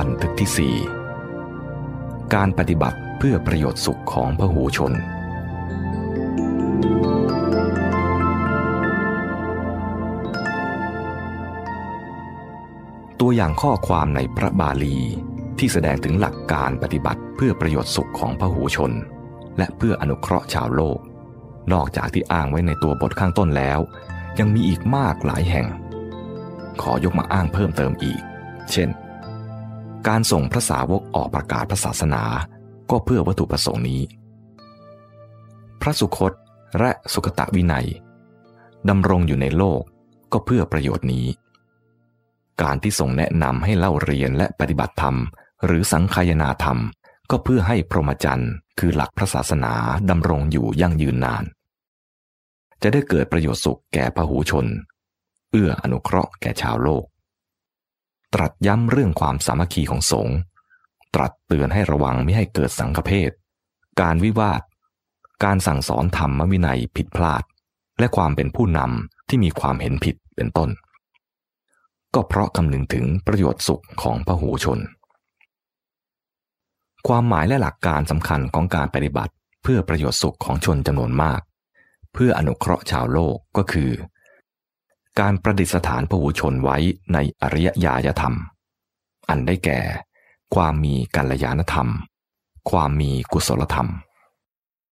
บันที่ 4 การปฏิบัติเพื่อประโยชน์สุขของพหูชน ตัวอย่างข้อความในพระบาลีที่แสดงถึงหลักการปฏิบัติเพื่อประโยชน์สุขของพหูชน และเพื่ออนุเคราะห์ชาวโลก นอกจากที่อ้างไว้ในตัวบทข้างต้นแล้ว ยังมีอีกมากหลายแห่ง ขอยกมาอ้างเพิ่มเติมอีก เช่น การส่งพระสาวกออกประกาศพระศาสนา ก็เพื่อวัตถุประสงค์นี้ พระสุคตและสุขตะวินัยดำรงอยู่ในโลกก็เพื่อประโยชน์นี้ การที่ส่งแนะนำให้เล่าเรียนและปฏิบัติธรรม หรือสังคายนาธรรม ก็เพื่อให้พรหมจรรย์คือหลักพระศาสนาดำรงอยู่ยั่งยืนนาน จะได้เกิดประโยชน์สุขแก่พหูชน เอื้ออนุเคราะห์แก่ชาวโลก ตรัสย้ำเรื่องความสามัคคีของสงฆ์ตรัสเตือนให้ระวังไม่ให้เกิดสังฆเพศการวิวาท การสั่งสอนธรรมวินัยผิดพลาด และความเป็นผู้นำที่มีความเห็นผิดเป็นต้น ก็เพราะคำนึงถึงประโยชน์สุขของพหูชน ความหมายและหลักการสำคัญของการปฏิบัติ เพื่อประโยชน์สุขของชนจำนวนมาก เพื่ออนุเคราะห์ชาวโลกก็คือ การประดิษฐานพหูชนไว้ในอริยญาณธรรม อันได้แก่ ความมีกัลยาณธรรม ความมีกุศลธรรม